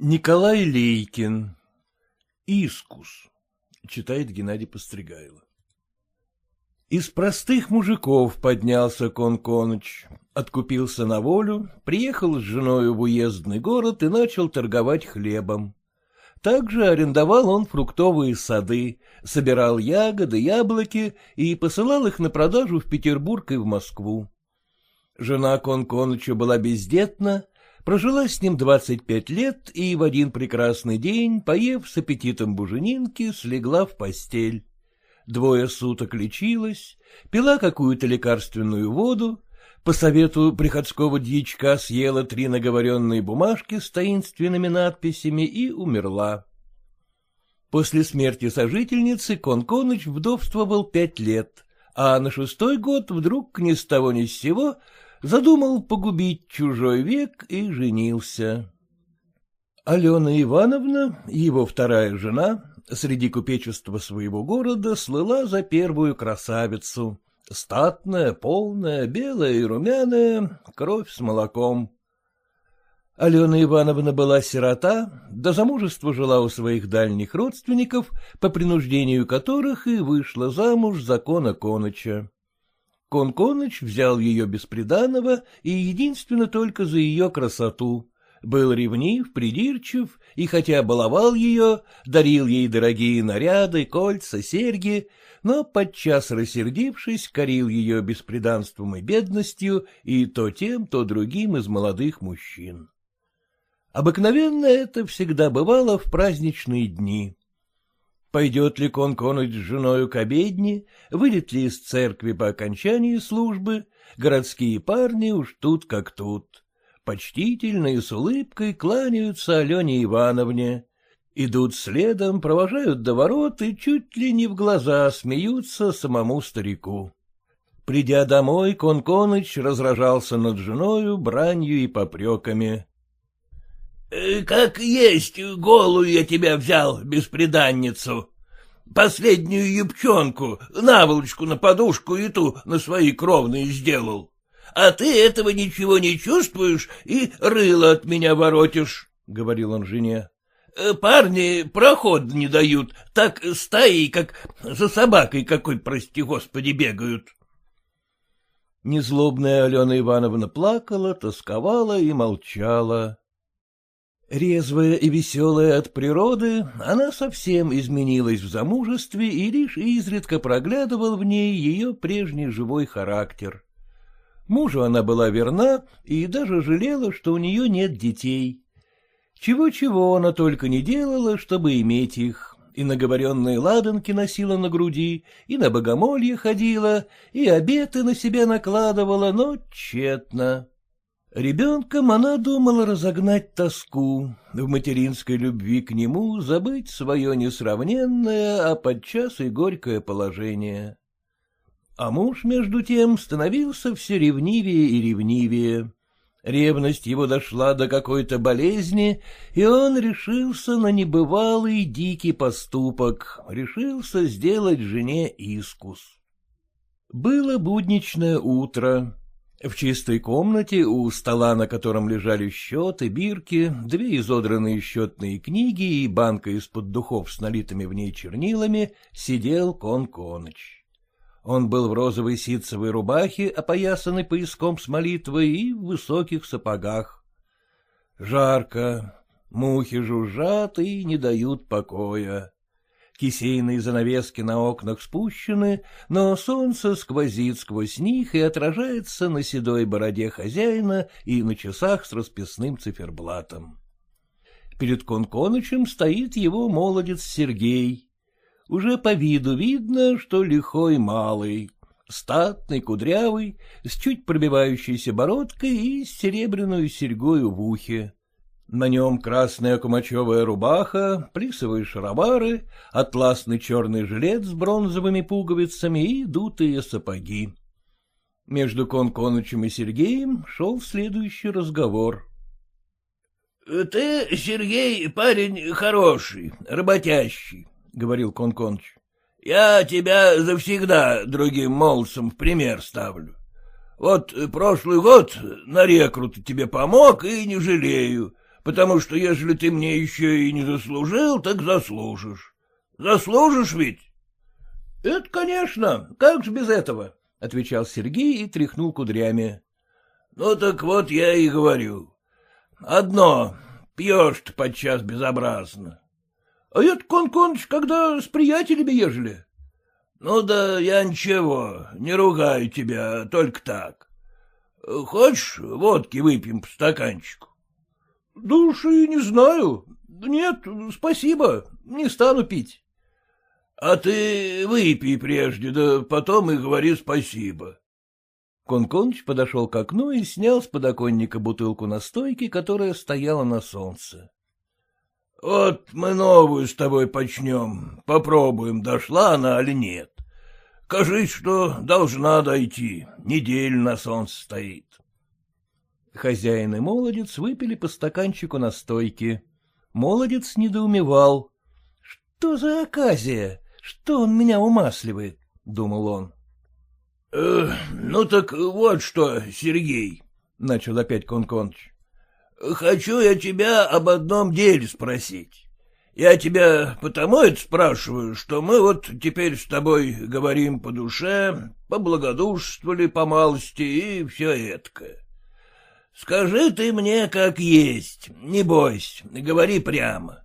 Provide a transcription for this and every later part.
Николай Лейкин. Искус. Читает Геннадий Постригайло. Из простых мужиков поднялся Кон Коныч, откупился на волю, приехал с женой в уездный город и начал торговать хлебом. Также арендовал он фруктовые сады, собирал ягоды, яблоки и посылал их на продажу в Петербург и в Москву. Жена Кон Коныча была бездетна, прожила с ним двадцать пять лет и в один прекрасный день, поев с аппетитом буженинки, слегла в постель. Двое суток лечилась, пила какую-то лекарственную воду, по совету приходского дьячка съела три наговоренные бумажки с таинственными надписями и умерла. После смерти сожительницы Конконыч вдовствовал пять лет, а на шестой год вдруг ни с того ни с сего задумал погубить чужой век и женился. Алена Ивановна, его вторая жена, среди купечества своего города слыла за первую красавицу, статная, полная, белая и румяная, кровь с молоком. Алена Ивановна была сирота, до замужества жила у своих дальних родственников, по принуждению которых и вышла замуж закона Коныча. Кон Коныч взял ее бесприданного и единственно только за ее красоту. Был ревнив, придирчив, и хотя баловал ее, дарил ей дорогие наряды, кольца, серьги, но, подчас рассердившись, корил ее бесприданством и бедностью и то тем, то другим из молодых мужчин. Обыкновенно это всегда бывало в праздничные дни. Пойдет ли Конконыч с женою к обедне, выйдет ли из церкви по окончании службы, городские парни уж тут как тут. Почтительно и с улыбкой кланяются Алене Ивановне. Идут следом, провожают до ворот и чуть ли не в глаза смеются самому старику. Придя домой, Конконыч разражался над женою бранью и попреками. Э, — Как есть, голую я тебя взял, беспреданницу. Последнюю юбчонку, наволочку на подушку и ту на свои кровные сделал. А ты этого ничего не чувствуешь и рыло от меня воротишь, — говорил он жене. Э, — Парни проход не дают, так стаи, как за собакой какой, прости господи, бегают. Незлобная Алена Ивановна плакала, тосковала и молчала. Резвая и веселая от природы, она совсем изменилась в замужестве и лишь изредка проглядывал в ней ее прежний живой характер. Мужу она была верна и даже жалела, что у нее нет детей. Чего-чего она только не делала, чтобы иметь их, и наговоренные ладанки носила на груди, и на богомолье ходила, и обеты на себя накладывала, но тщетно. Ребенком она думала разогнать тоску, в материнской любви к нему забыть свое несравненное, а подчас и горькое положение. А муж, между тем, становился все ревнивее и ревнивее. Ревность его дошла до какой-то болезни, и он решился на небывалый дикий поступок, решился сделать жене искус. Было будничное утро. В чистой комнате у стола, на котором лежали счеты, бирки, две изодранные счетные книги и банка из-под духов с налитыми в ней чернилами, сидел Кон Коныч. Он был в розовой ситцевой рубахе, опоясанной пояском с молитвой и в высоких сапогах. Жарко, мухи жужжат и не дают покоя. Кисейные занавески на окнах спущены, но солнце сквозит сквозь них и отражается на седой бороде хозяина и на часах с расписным циферблатом. Перед Конконычем стоит его молодец Сергей. Уже по виду видно, что лихой малый, статный, кудрявый, с чуть пробивающейся бородкой и с серебряную серьгою в ухе. На нем красная кумачевая рубаха, плисовые шаровары, атласный черный жилет с бронзовыми пуговицами и дутые сапоги. Между Конконычем и Сергеем шел следующий разговор. — Ты, Сергей, парень хороший, работящий, — говорил Конконыч. — Я тебя завсегда другим молодцам в пример ставлю. Вот прошлый год на рекрут тебе помог и не жалею, потому что ежели ты мне еще и не заслужил, так заслужишь. Заслужишь ведь? — Это, конечно, как же без этого, — отвечал Сергей и тряхнул кудрями. — Ну так вот я и говорю. Одно, пьешь ты подчас безобразно. — А это, Кон Коныч, когда с приятелями ежели? — Ну да я ничего, не ругаю тебя, только так. Хочешь, водки выпьем по стаканчику? — Да уж и не знаю. Нет, спасибо, не стану пить. А ты выпей прежде, да потом и говори спасибо. Конконыч подошел к окну и снял с подоконника бутылку настойки, которая стояла на солнце. — Вот мы новую с тобой почнем, попробуем, дошла она или нет. Кажись, что должна дойти, неделю на солнце стоит. Хозяин и молодец выпили по стаканчику настойки. Молодец недоумевал. Что за оказия? Что он меня умасливает? — думал он. «Э, — Ну так вот что, Сергей, — начал опять Конконыч. — Хочу я тебя об одном деле спросить. Я тебя потому это спрашиваю, что мы вот теперь с тобой говорим по душе, поблагодушствовали по малости и все это. Скажи ты мне, как есть, не бойся, говори прямо.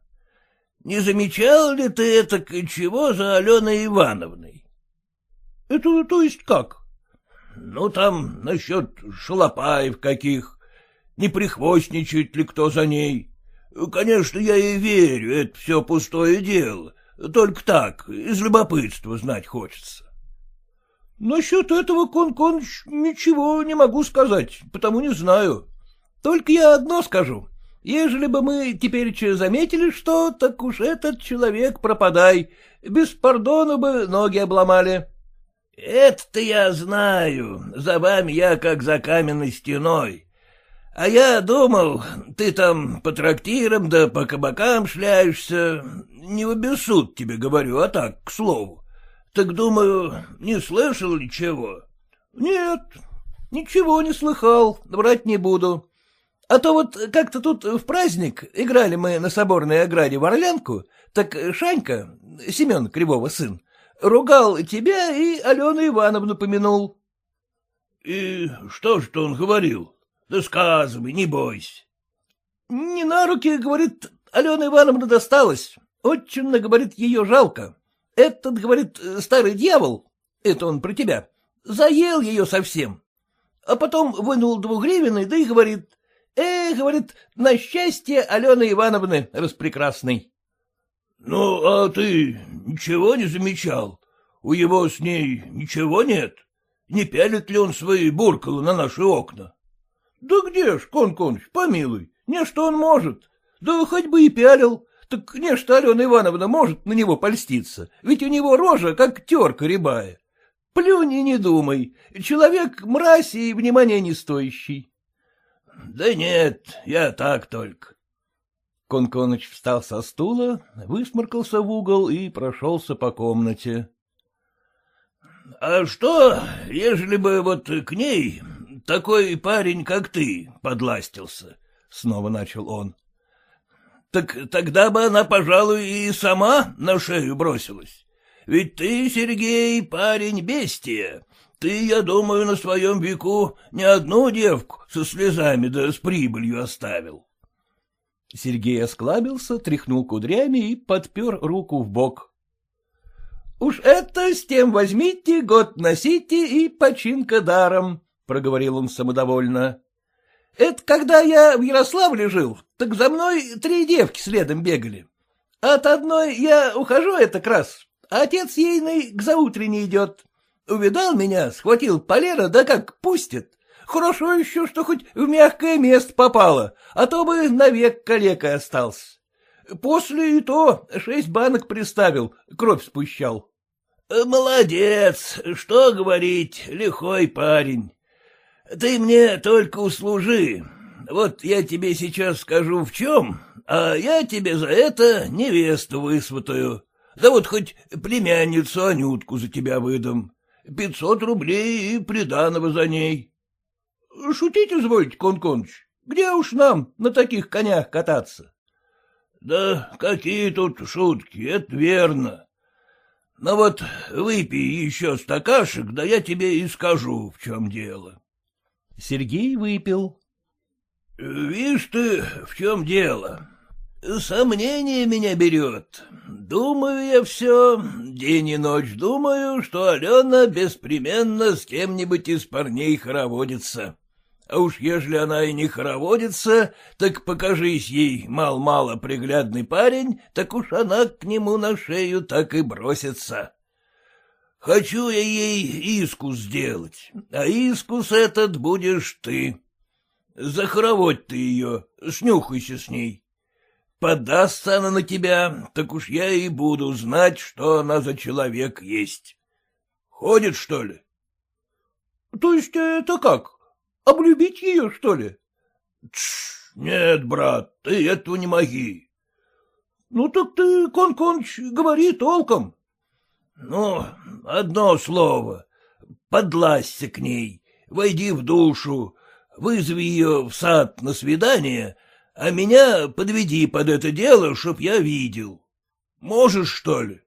Не замечал ли ты это чего за Аленой Ивановной? — Это то есть как? — Ну, там насчет шалопаев каких, не прихвостничает ли кто за ней. Конечно, я и верю, это все пустое дело, только так, из любопытства знать хочется. — Насчет этого, Кон Коныч, ничего не могу сказать, потому не знаю. Только я одно скажу. Ежели бы мы теперь заметили что, так уж этот человек пропадай, без пардона бы ноги обломали. — Это-то я знаю, за вами я как за каменной стеной. А я думал, ты там по трактирам да по кабакам шляешься, не в обессуд тебе говорю, а так, к слову. Так думаю, не слышал ли чего? — Нет, ничего не слыхал, врать не буду. А то вот как-то тут в праздник играли мы на соборной ограде в Орлянку, так Шанька, Семен Кривого сын, ругал тебя и Алену Ивановну помянул. — И что ж он говорил? Да сказывай, не бойся. — Не на руки, говорит, Алена Ивановна досталась. Очень, говорит, ее жалко. Этот, говорит, старый дьявол, это он про тебя, заел ее совсем. А потом вынул двугривенный, да и говорит, Э, говорит, на счастье Алены Ивановны распрекрасной. — Ну, а ты ничего не замечал? У его с ней ничего нет? Не пялит ли он свои буркалы на наши окна? — Да где ж, Кон Коныч, помилуй, не что он может. Да хоть бы и пялил. Так не что Алена Ивановна может на него польститься, ведь у него рожа, как терка рябая. Плюнь и не думай, человек мразь и внимания не стоящий. — Да нет, я так только. Конконыч встал со стула, высморкался в угол и прошелся по комнате. — А что, ежели бы вот к ней такой парень, как ты, подластился? — снова начал он. — Так тогда бы она, пожалуй, и сама на шею бросилась. Ведь ты, Сергей, парень бестия, ты, я думаю, на своем веку не одну девку со слезами да с прибылью оставил. Сергей осклабился, тряхнул кудрями и подпер руку в бок. — Уж это с тем возьмите, год носите и починка даром, — проговорил он самодовольно. — Это когда я в Ярославле жил, так за мной три девки следом бегали. От одной я ухожу это раз, а отец ейный к заутренне идет. Увидал меня, схватил полено, да как пустит. Хорошо еще, что хоть в мягкое место попало, а то бы навек калекой остался. После и то шесть банок приставил, кровь спущал. — Молодец, что говорить, лихой парень. Ты мне только услужи. Вот я тебе сейчас скажу в чем, а я тебе за это невесту высватаю. Да вот хоть племянницу Анютку за тебя выдам. Пятьсот рублей и приданого за ней. — Шутить извольте, Кон Коныч? Где уж нам на таких конях кататься? — Да какие тут шутки, это верно. Но вот выпей еще стакашек, да я тебе и скажу, в чем дело. Сергей выпил. — Видишь ты, в чем дело. Сомнение меня берет. Думаю я все, день и ночь думаю, что Алена беспременно с кем-нибудь из парней хороводится. А уж ежели она и не хороводится, так покажись ей мал-мало приглядный парень, так уж она к нему на шею так и бросится. Хочу я ей искус сделать, а искус этот будешь ты. Захороводь ты ее, снюхайся с ней. Подастся она на тебя, так уж я и буду знать, что она за человек есть. Ходит, что ли? — То есть это как? Облюбить ее, что ли? — Тш, нет, брат, ты этого не моги. — Ну так ты, Кон Коныч, говори толком. — Ну, одно слово. Подлазься к ней, войди в душу, вызови ее в сад на свидание — а меня подведи под это дело, чтоб я видел. Можешь, что ли?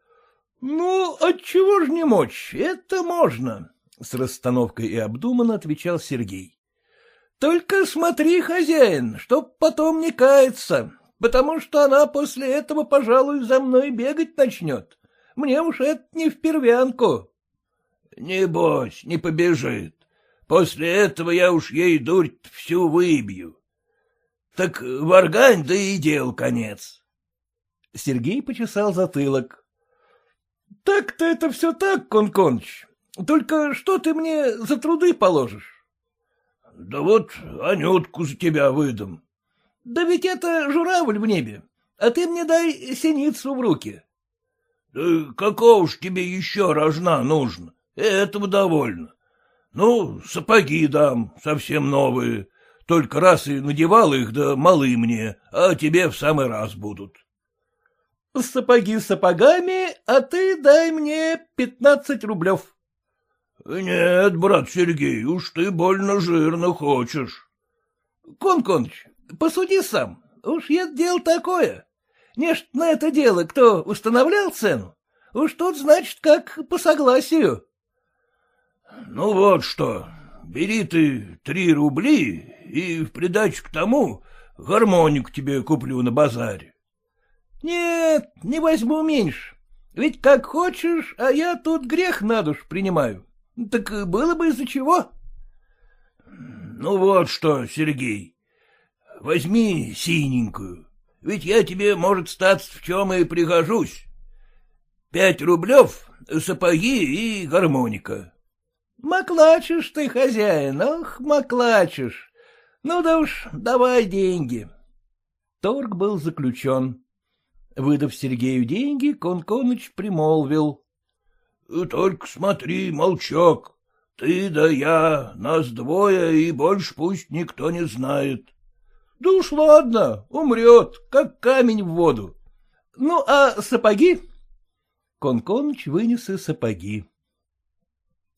— Ну, отчего ж не мочь, это можно, — с расстановкой и обдуманно отвечал Сергей. — Только смотри, хозяин, чтоб потом не каяться, потому что она после этого, пожалуй, за мной бегать начнет. Мне уж это не в первянку. — Небось, не побежит. После этого я уж ей дурь всю выбью. Так варгань, да и дел конец. Сергей почесал затылок. — Так-то это все так, Конконыч. Только что ты мне за труды положишь? — Да вот Анютку за тебя выдам. — Да ведь это журавль в небе, а ты мне дай синицу в руки. — Да какого ж тебе еще рожна нужно? Этого довольно. Ну, сапоги дам, совсем новые, только раз и надевал их, да малы мне, а тебе в самый раз будут. — Сапоги сапогами, а ты дай мне пятнадцать рублев. — Нет, брат Сергей, уж ты больно жирно хочешь. — Кон Коныч, посуди сам, уж это дело такое. Нечто на это дело кто устанавливал цену? Уж тут, значит, как по согласию. — Ну вот что, бери ты три рубли и в придачу к тому гармонику тебе куплю на базаре. — Нет, не возьму меньше. Ведь как хочешь, а я тут грех на душ принимаю. Так было бы из-за чего. — Ну вот что, Сергей, возьми синенькую, ведь я тебе, может, статься в чем и пригожусь. Пять рублев, сапоги и гармоника. — Маклачешь ты, хозяин, ох, маклачешь. Ну да уж, давай деньги. Торг был заключен. Выдав Сергею деньги, Конконыч примолвил. — Только смотри, молчок, ты да я, нас двое, и больше пусть никто не знает. — Да уж ладно, умрет, как камень в воду. Ну, а сапоги? Конконыч вынес и сапоги.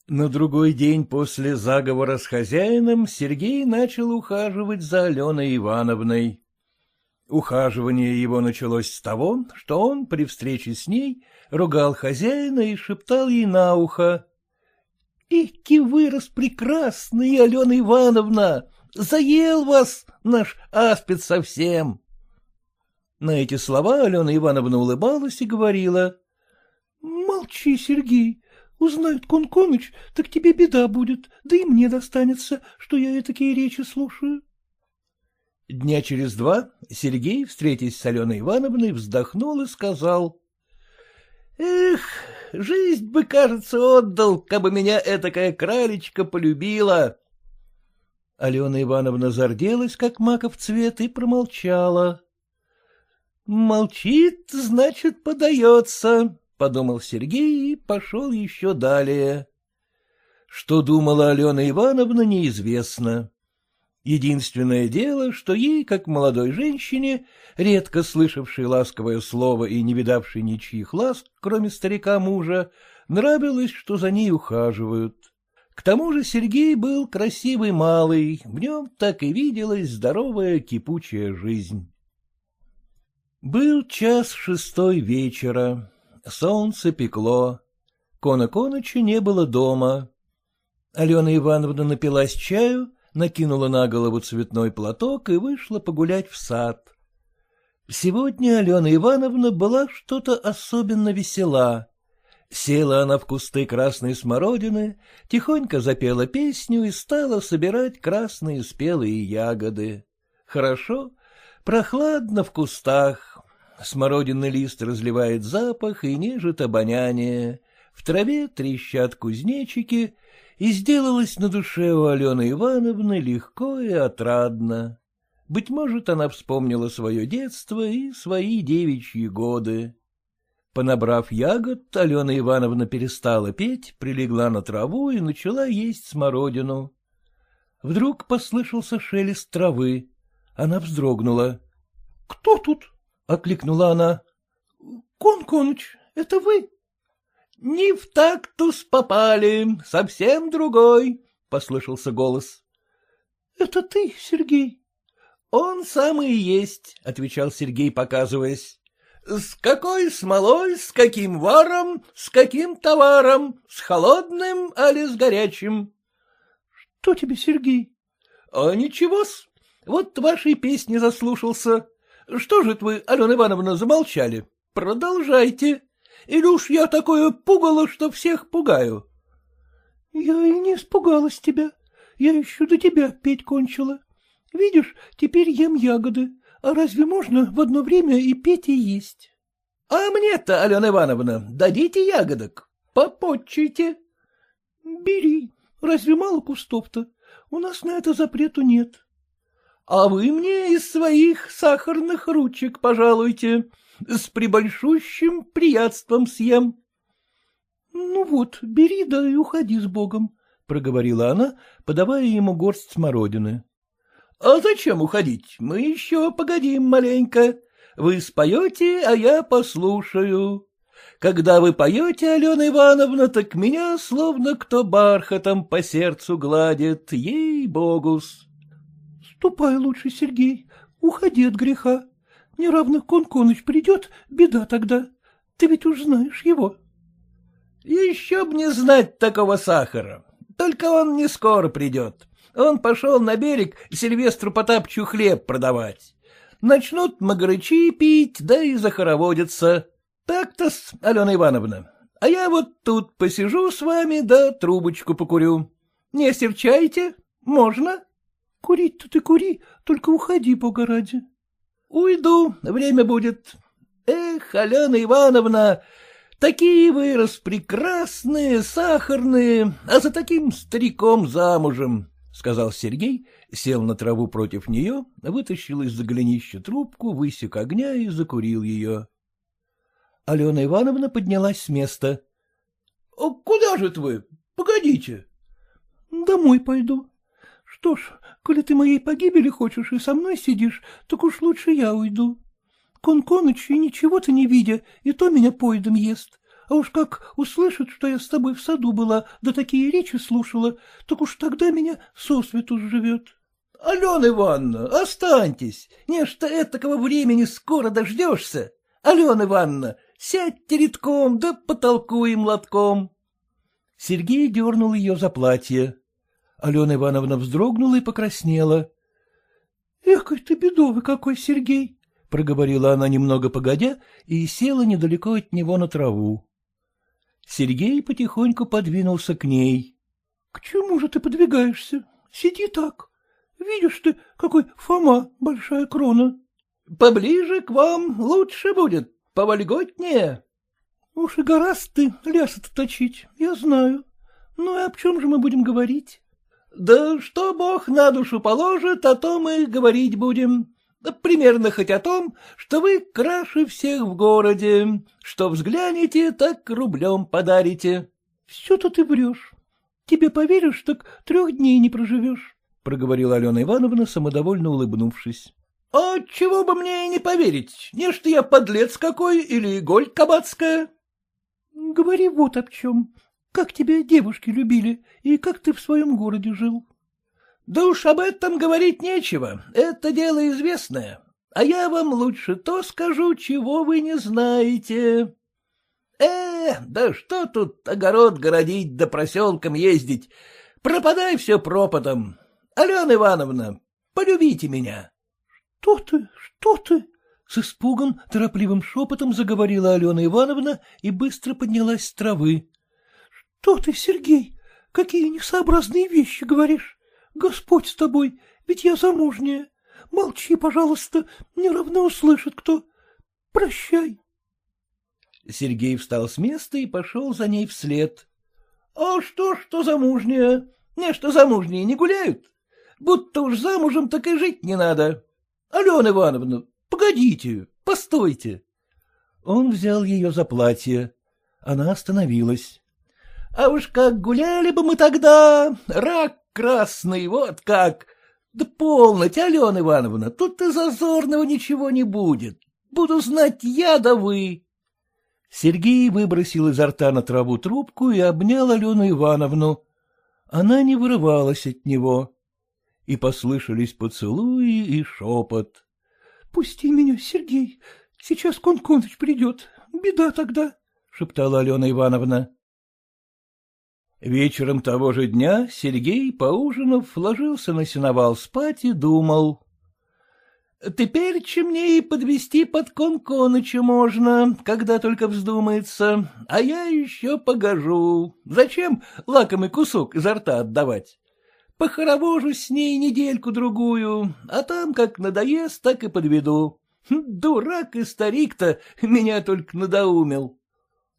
На другой день после заговора с хозяином Сергей начал ухаживать за Аленой Ивановной. Ухаживание его началось с того, что он при встрече с ней ругал хозяина и шептал ей на ухо. — Ики вырос прекрасный, Алена Ивановна! Заел вас наш аспид совсем! На эти слова Алена Ивановна улыбалась и говорила. — Молчи, Сергей, Узнают Конконыч, так тебе беда будет, да и мне достанется, что я такие речи слушаю. Дня через два Сергей, встретясь с Аленой Ивановной, вздохнул и сказал. — Эх, жизнь бы, кажется, отдал, кабы меня этакая кралечка полюбила. Алена Ивановна зарделась, как маков цвет, и промолчала. — Молчит, значит, подается, подумал Сергей и пошел еще далее. Что думала Алена Ивановна, неизвестно. Единственное дело, что ей, как молодой женщине, редко слышавшей ласковое слово и не видавшей ничьих ласк, кроме старика мужа, нравилось, что за ней ухаживают. К тому же Сергей был красивый малый, в нем так и виделась здоровая кипучая жизнь. Был час шестой вечера, солнце пекло, Кона Коныча не было дома. Алена Ивановна напилась чаю, накинула на голову цветной платок и вышла погулять в сад. Сегодня Алена Ивановна была что-то особенно весела. Села она в кусты красной смородины, тихонько запела песню и стала собирать красные спелые ягоды. Хорошо, прохладно в кустах. Смородинный лист разливает запах и нежит обоняние. В траве трещат кузнечики, и сделалось на душе у Алены Ивановны легко и отрадно. Быть может, она вспомнила свое детство и свои девичьи годы. Понабрав ягод, Алена Ивановна перестала петь, прилегла на траву и начала есть смородину. Вдруг послышался шелест травы. Она вздрогнула. — Кто тут? — окликнула она. — Кон Коныч, это вы? — Не в тактус попали, совсем другой, — послышался голос. — Это ты, Сергей? — Он самый и есть, — отвечал Сергей, показываясь. С какой смолой, с каким варом, с каким товаром, с холодным, али с горячим? — Что тебе, Сергей? — А ничего-с, вот вашей песни заслушался. Что же вы, Алена Ивановна, замолчали? Продолжайте. Или уж я такое пугало, что всех пугаю? — Я и не испугалась тебя. Я еще до тебя петь кончила. Видишь, теперь ем ягоды, разве можно в одно время и петь, и есть? — А мне-то, Алена Ивановна, дадите ягодок, попотчуйте. — Бери, разве мало кустов-то? У нас на это запрету нет. — А вы мне из своих сахарных ручек пожалуйте, с прибольшущим приятством съем. — Ну вот, бери да и уходи с Богом, — проговорила она, подавая ему горсть смородины. А зачем уходить? Мы еще погодим маленько. Вы споете, а я послушаю. Когда вы поете, Алена Ивановна, так меня словно кто бархатом по сердцу гладит, ей-богус. Ступай лучше, Сергей, уходи от греха. Неравно Конконыч придет, беда тогда. Ты ведь уж знаешь его. Еще б не знать такого сахара. Только он не скоро придет. Он пошел на берег Сильвестру Потапчу хлеб продавать. Начнут магарычи пить, да и захороводятся. Так-то-с, Алена Ивановна. А я вот тут посижу с вами, да трубочку покурю. Не осерчайте? Можно? Курить-то ты кури, только уходи, бога ради. Уйду, время будет. Эх, Алена Ивановна, такие вы распрекрасные, сахарные, а за таким стариком замужем. — сказал Сергей, сел на траву против нее, вытащил из-за голенища трубку, высек огня и закурил ее. Алена Ивановна поднялась с места. — Куда же вы? Погодите. — Домой пойду. Что ж, коли ты моей погибели хочешь и со мной сидишь, так уж лучше я уйду. Кон Коныч и ничего-то не видя, и то меня поедом ест. А уж как услышит, что я с тобой в саду была, да такие речи слушала, так уж тогда меня сосвету живет. — Алена Ивановна, останьтесь, нечто этакого времени скоро дождешься. Алена Ивановна, сядьте редком, да потолкуем лотком. Сергей дернул ее за платье. Алена Ивановна вздрогнула и покраснела. — Эх, ты бедовый какой, Сергей! — проговорила она немного погодя и села недалеко от него на траву. Сергей потихоньку подвинулся к ней. — К чему же ты подвигаешься? Сиди так. Видишь ты, какой Фома, большая крона. — Поближе к вам лучше будет, повольготнее. — Уж и гораст ты ляса-то точить, я знаю. Ну и об чем же мы будем говорить? — Да что Бог на душу положит, о том и говорить будем. Примерно хоть о том, что вы краше всех в городе, что взглянете, так рублем подарите. — Все-то ты врешь. Тебе поверишь, так трех дней не проживешь, — проговорила Алена Ивановна, самодовольно улыбнувшись. — А чего бы мне и не поверить, не что я подлец какой или голь кабацкая? — Говори вот об чем. как тебя девушки любили и как ты в своем городе жил? — Да уж об этом говорить нечего, это дело известное. А я вам лучше то скажу, чего вы не знаете. Э, да что тут огород городить да проселком ездить, пропадай все пропадом. Алена Ивановна, полюбите меня. — Что ты, что ты? — с испугом, торопливым шепотом заговорила Алена Ивановна и быстро поднялась с травы. — Что ты, Сергей, какие несообразные вещи говоришь? Господь с тобой, ведь я замужняя. Молчи, пожалуйста, не равно услышит кто. Прощай. Сергей встал с места и пошел за ней вслед. — А что, что замужняя? Не, что замужние не гуляют? Будто уж замужем, так и жить не надо. Алена Ивановна, погодите, постойте. Он взял ее за платье. Она остановилась. — А уж как гуляли бы мы тогда, рак красный, вот как! Да полноте, Алена Ивановна, тут и зазорного ничего не будет. Буду знать я да вы. Сергей выбросил изо рта на траву трубку и обнял Алену Ивановну. Она не вырывалась от него. И послышались поцелуи и шепот. — Пусти меня, Сергей, сейчас Конконыч придет, беда тогда, — шептала Алена Ивановна. Вечером того же дня Сергей, поужинав, ложился на сеновал спать и думал. Теперь чем мне и подвести под Конконыча можно, когда только вздумается, а я еще погожу. Зачем лакомый кусок изо рта отдавать? Похоровожу с ней недельку-другую, а там как надоест, так и подведу. Дурак и старик-то меня только надоумил.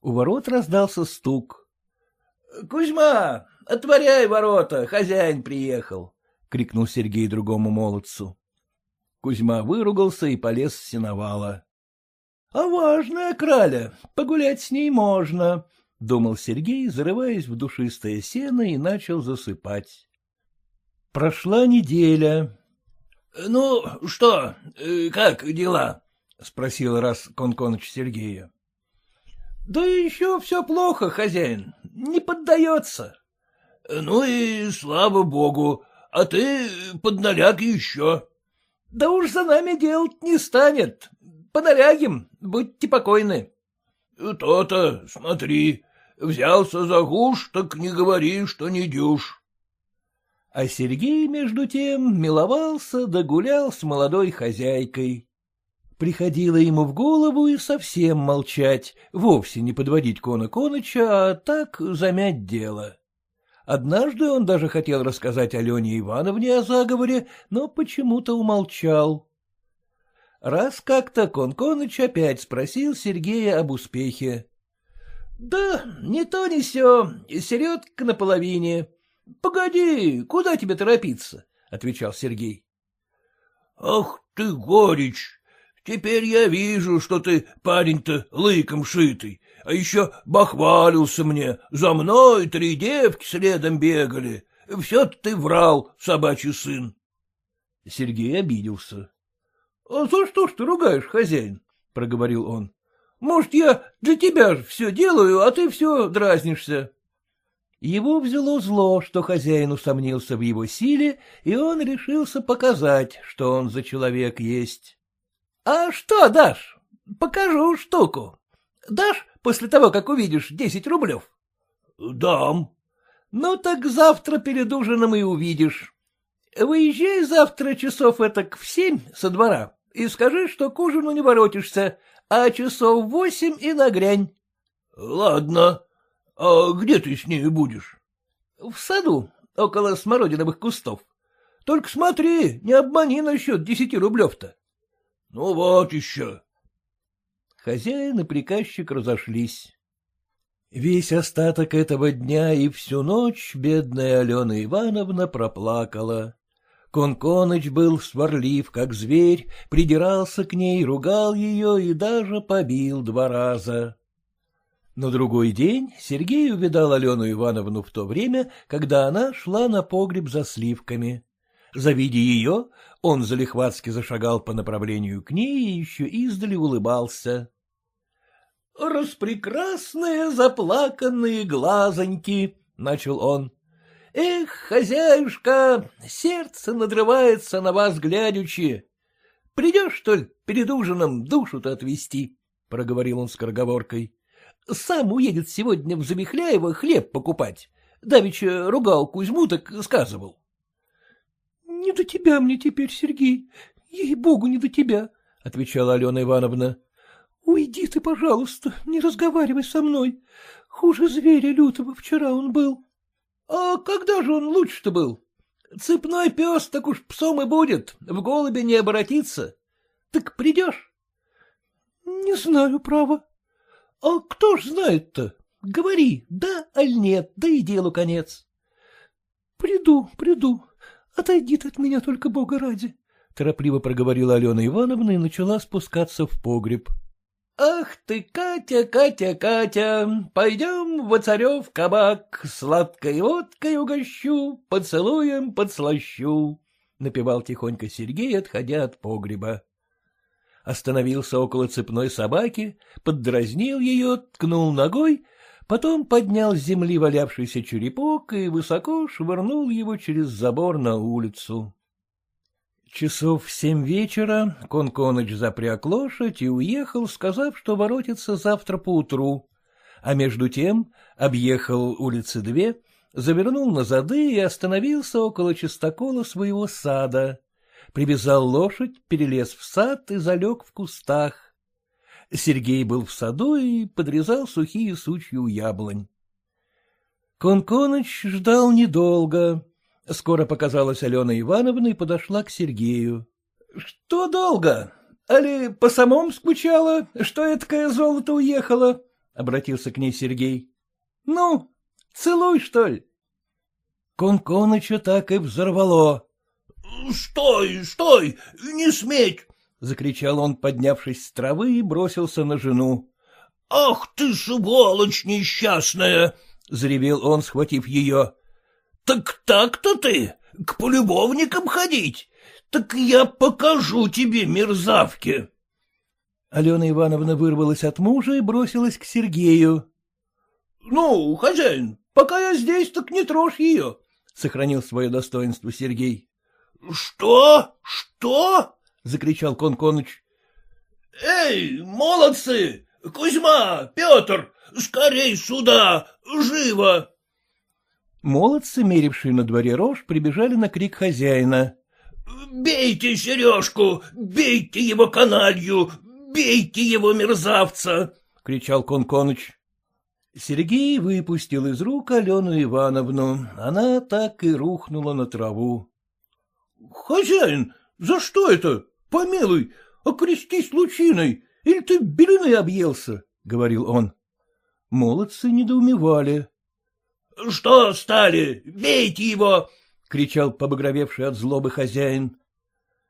У ворот раздался стук. — Кузьма, отворяй ворота, хозяин приехал, — крикнул Сергей другому молодцу. Кузьма выругался и полез с сеновала. — А важная краля, погулять с ней можно, — думал Сергей, зарываясь в душистое сено и начал засыпать. Прошла неделя. — Ну, что, э, как дела? — спросил раз Конконыч Сергея. — Да еще все плохо, хозяин, не поддается. — Ну и слава богу, а ты поднаряг еще. — Да уж за нами делать не станет. Понарягим, будьте покойны. — То-то, смотри, взялся за гуш, так не говори, что не дюшь. А Сергей, между тем, миловался да гулял с молодой хозяйкой. Приходило ему в голову и совсем молчать, вовсе не подводить Кона Коныча, а так замять дело. Однажды он даже хотел рассказать Алене Ивановне о заговоре, но почему-то умолчал. Раз как-то Кон Коныч опять спросил Сергея об успехе. — Да, не то не сё, середка наполовине. Погоди, куда тебе торопиться? — отвечал Сергей. — Ах ты, горечь! Теперь я вижу, что ты парень-то лыком шитый, а еще бахвалился мне, за мной три девки следом бегали. Все ты врал, собачий сын. Сергей обиделся. — А за что ж ты ругаешь, хозяин? — проговорил он. — Может, я для тебя же все делаю, а ты все дразнишься. Его взяло зло, что хозяин усомнился в его силе, и он решился показать, что он за человек есть. — А что дашь? Покажу штуку. Дашь после того, как увидишь десять рублев? — Дам. — Ну так завтра перед ужином и увидишь. Выезжай завтра часов этак в семь со двора и скажи, что к ужину не воротишься, а часов восемь и нагрянь. — Ладно. А где ты с ней будешь? — В саду, около смородиновых кустов. Только смотри, не обмани насчет десяти рублев-то. Ну вот еще. Хозяин и приказчик разошлись. Весь остаток этого дня и всю ночь бедная Алена Ивановна проплакала. Конконыч был сварлив, как зверь, придирался к ней, ругал ее и даже побил два раза. На другой день Сергей увидал Алену Ивановну в то время, когда она шла на погреб за сливками. Завидя ее, он залихватски зашагал по направлению к ней и еще издали улыбался. — Распрекрасные заплаканные глазоньки, — начал он. — Эх, хозяюшка, сердце надрывается на вас глядячи. Придешь, что ли, перед ужином душу-то отвести, — проговорил он скороговоркой. — Сам уедет сегодня в Замехляево хлеб покупать. Давеча ругал Кузьму, так сказывал. — Не до тебя мне теперь, Сергей, ей-богу, не до тебя, — отвечала Алена Ивановна. — Уйди ты, пожалуйста, не разговаривай со мной. Хуже зверя лютого вчера он был. — А когда же он лучше-то был? Цепной пес так уж псом и будет, в голубе не обратится. Так придешь? — Не знаю, право. — А кто ж знает-то? Говори, да аль нет, да и делу конец. — Приду, приду. Отойди от меня только бога ради, — торопливо проговорила Алена Ивановна и начала спускаться в погреб. — Ах ты, Катя, Катя, Катя, пойдем в царев кабак, сладкой водкой угощу, поцелуем подслащу, — напевал тихонько Сергей, отходя от погреба. Остановился около цепной собаки, поддразнил ее, ткнул ногой, потом поднял с земли валявшийся черепок и высоко швырнул его через забор на улицу. Часов в семь вечера Конконыч запряг лошадь и уехал, сказав, что воротится завтра поутру, а между тем объехал улицы две, завернул на зады и остановился около чистокола своего сада. Привязал лошадь, перелез в сад и залег в кустах. Сергей был в саду и подрезал сухие сучья у яблонь. Конконыч ждал недолго. Скоро показалась Алена Ивановна и подошла к Сергею. — Что долго? Али по самом скучала, что эткое золото уехало? — обратился к ней Сергей. — Ну, целуй, что ли? Конконыча так и взорвало. — Стой, стой, не сметь! — закричал он, поднявшись с травы, и бросился на жену. — Ах ты, сволочь несчастная! — заревел он, схватив ее. — Так так-то ты, к полюбовникам ходить? Так я покажу тебе, мерзавки. Алена Ивановна вырвалась от мужа и бросилась к Сергею. — Ну, хозяин, пока я здесь, так не трожь ее, — сохранил свое достоинство Сергей. — Что? Что? — закричал Конконыч. — Эй, молодцы! Кузьма, Петр, скорей сюда, живо! Молодцы, мерившие на дворе рожь, прибежали на крик хозяина. — Бейте Сережку, бейте его каналью, бейте его мерзавца! — кричал Конконыч. Сергей выпустил из рук Алену Ивановну. Она так и рухнула на траву. — Хозяин, за что это? Помилуй, окрестись лучиной, или ты белины объелся? — говорил он. Молодцы недоумевали. — Что стали? Бейте его! — кричал побагровевший от злобы хозяин.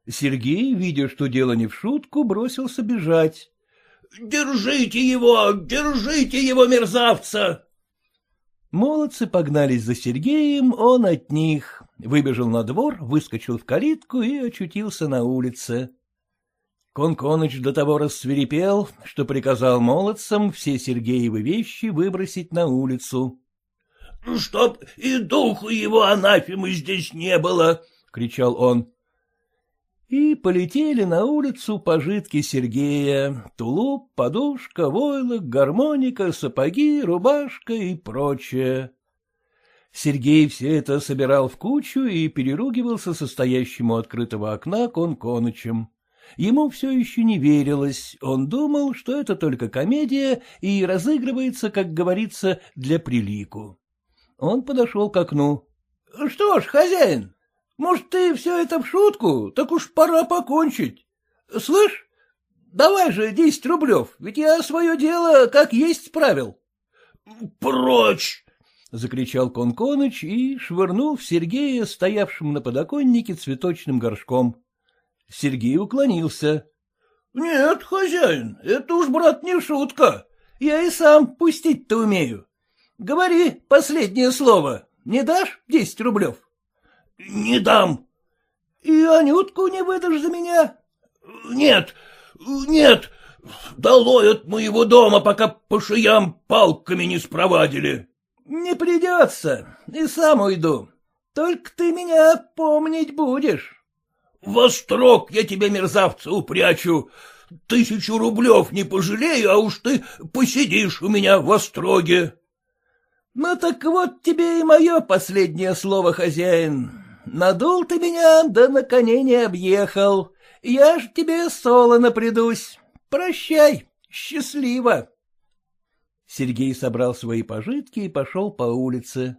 Сергей, видя, что дело не в шутку, бросился бежать. — Держите его! Держите его, мерзавца! Молодцы погнались за Сергеем, он от них. Выбежал на двор, выскочил в калитку и очутился на улице. Конконыч до того рассверепел, что приказал молодцам все Сергеевы вещи выбросить на улицу. — Чтоб и духу его анафемы здесь не было! — кричал он. И полетели на улицу пожитки Сергея — тулуп, подушка, войлок, гармоника, сапоги, рубашка и прочее. Сергей все это собирал в кучу и переругивался со стоящему открытого окна Конконычем. Ему все еще не верилось, он думал, что это только комедия и разыгрывается, как говорится, для прилику. Он подошел к окну. — Что ж, хозяин, может, ты все это в шутку, так уж пора покончить. Слышь, давай же десять рублев, ведь я свое дело как есть справил. — Прочь! — закричал Конконыч и швырнул в Сергея, стоявшим на подоконнике цветочным горшком. Сергей уклонился. — Нет, хозяин, это уж, брат, не шутка. Я и сам пустить-то умею. Говори последнее слово. Не дашь десять рублев? — Не дам. — И Анютку не выдашь за меня? — Нет, нет, Долой от моего дома, пока по шиям палками не спровадили. — Не придется, и сам уйду. Только ты меня помнить будешь. — Во строк я тебе, мерзавца, упрячу. Тысячу рублев не пожалею, а уж ты посидишь у меня в остроге. — Ну так вот тебе и мое последнее слово, хозяин. Надул ты меня, да на коне не объехал. Я ж тебе солоно придусь. Прощай, счастливо. Сергей собрал свои пожитки и пошел по улице.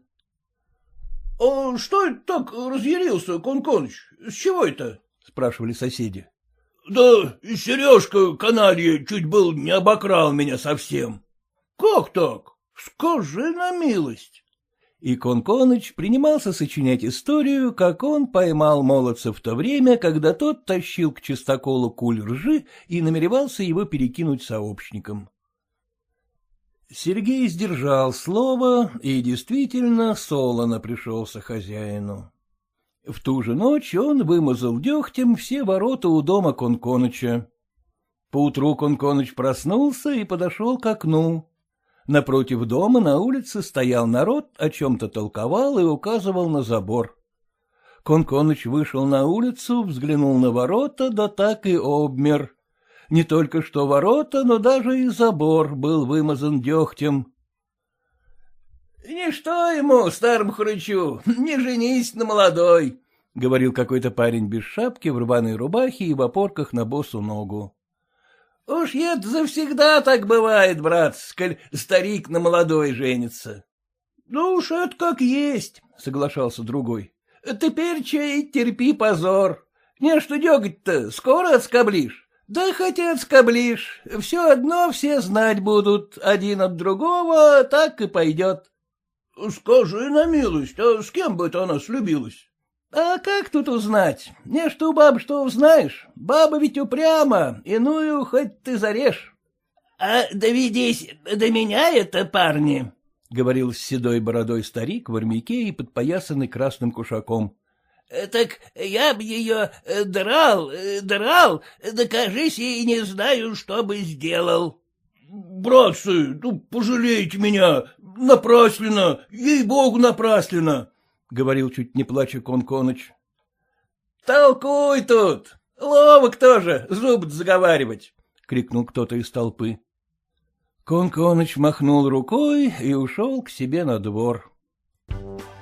— А что это так разъярился, Конконыч? С чего это? — спрашивали соседи. — Да Сережка каналья чуть был не обокрал меня совсем. — Как так? Скажи на милость. И Конконыч принимался сочинять историю, как он поймал молодца в то время, когда тот тащил к чистоколу куль ржи и намеревался его перекинуть сообщникам. Сергей сдержал слово и действительно солоно пришелся хозяину. В ту же ночь он вымазал дегтем все ворота у дома Конконыча. Поутру Конконыч проснулся и подошел к окну. Напротив дома на улице стоял народ, о чем-то толковал и указывал на забор. Конконыч вышел на улицу, взглянул на ворота, да так и обмер. Не только что ворота, но даже и забор был вымазан дегтем. — Ничто ему, старому хрычу, не женись на молодой, — говорил какой-то парень без шапки, в рваной рубахе и в опорках на босу ногу. — Уж это завсегда так бывает, брат, сколь старик на молодой женится. — Ну уж это как есть, — соглашался другой. — Теперь чай терпи позор. Не что деготь-то, скоро отскоблишь. Да хотя отскоблишь, все одно все знать будут, один от другого, так и пойдет. — Скажи на милость, а с кем бы это она слюбилась? А как тут узнать? Не что баб, что узнаешь. Баба ведь упряма, иную хоть ты зарежь. — А доведись до меня это, парни, — говорил с седой бородой старик в армяке и подпоясанный красным кушаком. — Так я б ее э, драл, э, драл, докажись и не знаю, что бы сделал. — Братцы, ну, пожалейте меня, напрасленно, ей-богу, напрасленно, — говорил чуть не плача Конконыч. — Толкуй тут! Ловок тоже, зуб заговаривать! — крикнул кто-то из толпы. Конконыч махнул рукой и ушел к себе на двор. Thank you.